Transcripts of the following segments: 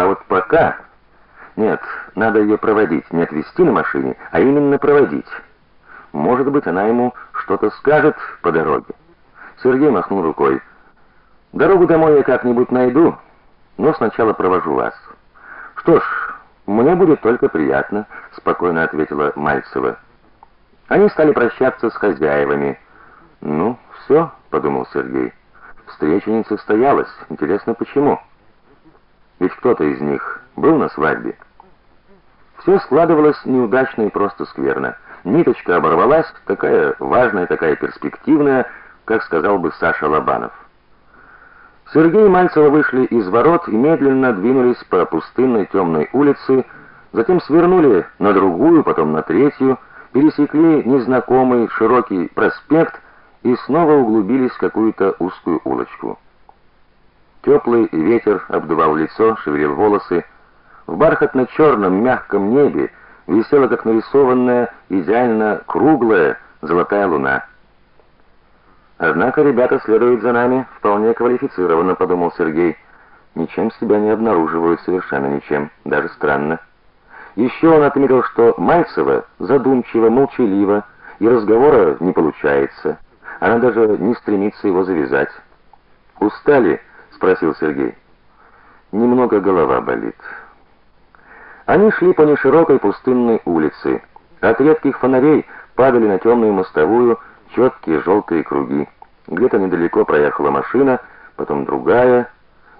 А вот пока нет, надо ее проводить, не отвезти на машине, а именно проводить. Может быть, она ему что-то скажет по дороге. Сергей махнул рукой. Дорогу домой я как-нибудь найду, но сначала провожу вас. Что ж, мне будет только приятно, спокойно ответила Мальцева. Они стали прощаться с хозяевами. Ну, все, подумал Сергей. Встреча не состоялась. Интересно, почему? Ведь кто-то из них был на свадьбе. Все складывалось неудачно и просто скверно. Ниточка оборвалась, такая важная, такая перспективная, как сказал бы Саша Лобанов. Сергей и Мальцева вышли из ворот и медленно двинулись по пустынной темной улице, затем свернули на другую, потом на третью, пересекли незнакомый широкий проспект и снова углубились в какую-то узкую улочку. Теплый ветер обдувал лицо, шевелил волосы. В бархатно черном мягком небе висела как нарисованная идеально круглая золотая луна. Однако ребята следуют за нами вполне квалифицированно, подумал Сергей. Ничем себя не обнаруживают совершенно ничем, даже странно. Еще он отметил, что Мальцева задумчиво, молчалива, и разговора не получается. Она даже не стремится его завязать. Устали? Спросил Сергей. Немного голова болит. Они шли по неширокой пустынной улице. От редких фонарей падали на темную мостовую четкие желтые круги. Где-то недалеко проехала машина, потом другая.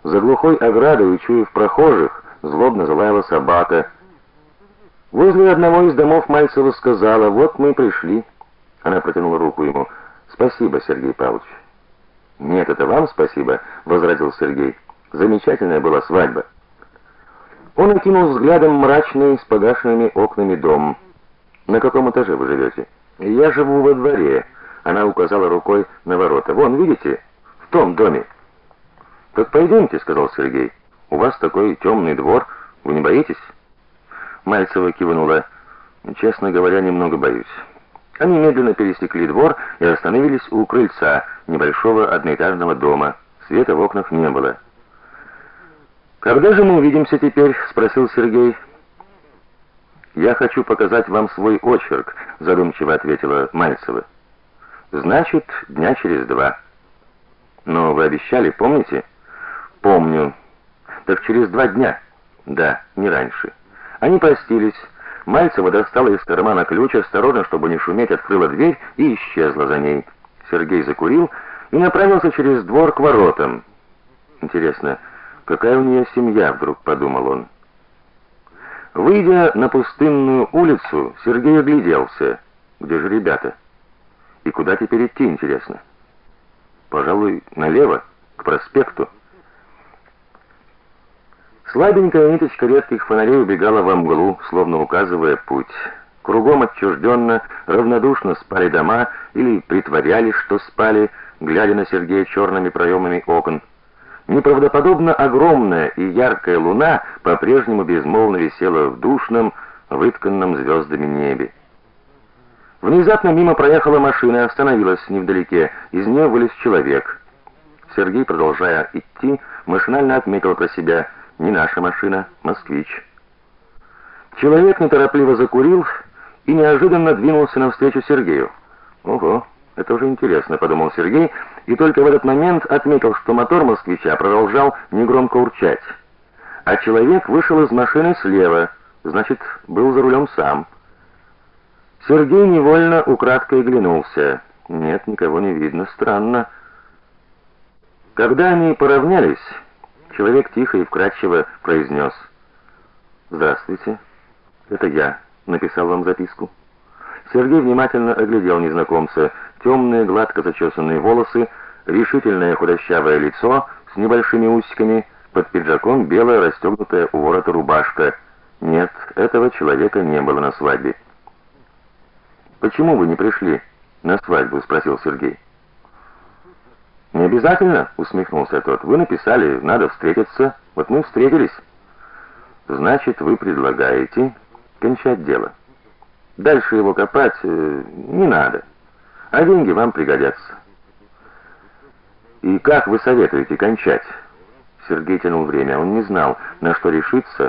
За глухой оградой, учуяв прохожих, злобно залаяла собака. Возле одного из домов Мальцева сказала: "Вот мы пришли". Она протянула руку ему. "Спасибо, Сергей Павлович". Нет, это вам спасибо, возразил Сергей. Замечательная была свадьба. Он окинул взглядом мрачный с погашенными окнами дом. На каком этаже вы живете?» Я живу во дворе. Она указала рукой на ворота. Вон, видите? В том доме. Так пойдемте», — сказал Сергей. У вас такой темный двор, вы не боитесь? Мальцева кивнула. Честно говоря, немного боюсь. Они медленно пересекли двор и остановились у крыльца небольшого одноэтажного дома. Света в окнах не было. Когда же мы увидимся теперь, спросил Сергей. Я хочу показать вам свой очерк, задумчиво ответила Мальцева. Значит, дня через два. Но вы обещали, помните? Помню. Так через два дня. Да, не раньше. Они простились. Мальцева достала из кармана ключ, осторожно, чтобы не шуметь, открыла дверь и исчезла за ней. Сергей закурил и направился через двор к воротам. Интересно, какая у нее семья, вдруг подумал он. Выйдя на пустынную улицу, Сергей огляделся. Где же ребята? И куда теперь идти, интересно? Пожалуй, налево, к проспекту. Слабенькая ниточка редких фонарей убегала во мглу, словно указывая путь. Кругом отчужденно, равнодушно спали дома или притворялись, что спали, глядя на Сергея черными проемами окон. Неправдоподобно огромная и яркая луна по-прежнему безмолвно висела в душном, вытканном звездами небе. Внезапно мимо проехала машина остановилась невдалеке. Из нее вылез человек. Сергей, продолжая идти, машинально отметил про себя: не наша машина, москвич. Человек неторопливо закурил и неожиданно двинулся навстречу Сергею. Ого, это уже интересно, подумал Сергей, и только в этот момент отметил, что мотор москвича продолжал негромко урчать. А человек вышел из машины слева, значит, был за рулем сам. Сергей невольно украдкой оглянулся. Нет, никого не видно, странно. Когда они поравнялись, Человек тихо и вкрадчиво произнес: "Здравствуйте. Это я написал вам записку". Сергей внимательно оглядел незнакомца. Темные, гладко зачесанные волосы, решительное худощавое лицо с небольшими усиками, под пиджаком белая расстегнутая у ворота рубашка. Нет, этого человека не было на свадьбе. Почему вы не пришли на свадьбу, спросил Сергей. Не обязательно, усмехнулся тот. Вы написали, надо встретиться. Вот мы встретились. Значит, вы предлагаете кончать дело. Дальше его копать э, не надо. А деньги вам пригодятся. И как вы советуете кончать? Сергей тянул время. Он не знал, на что решиться,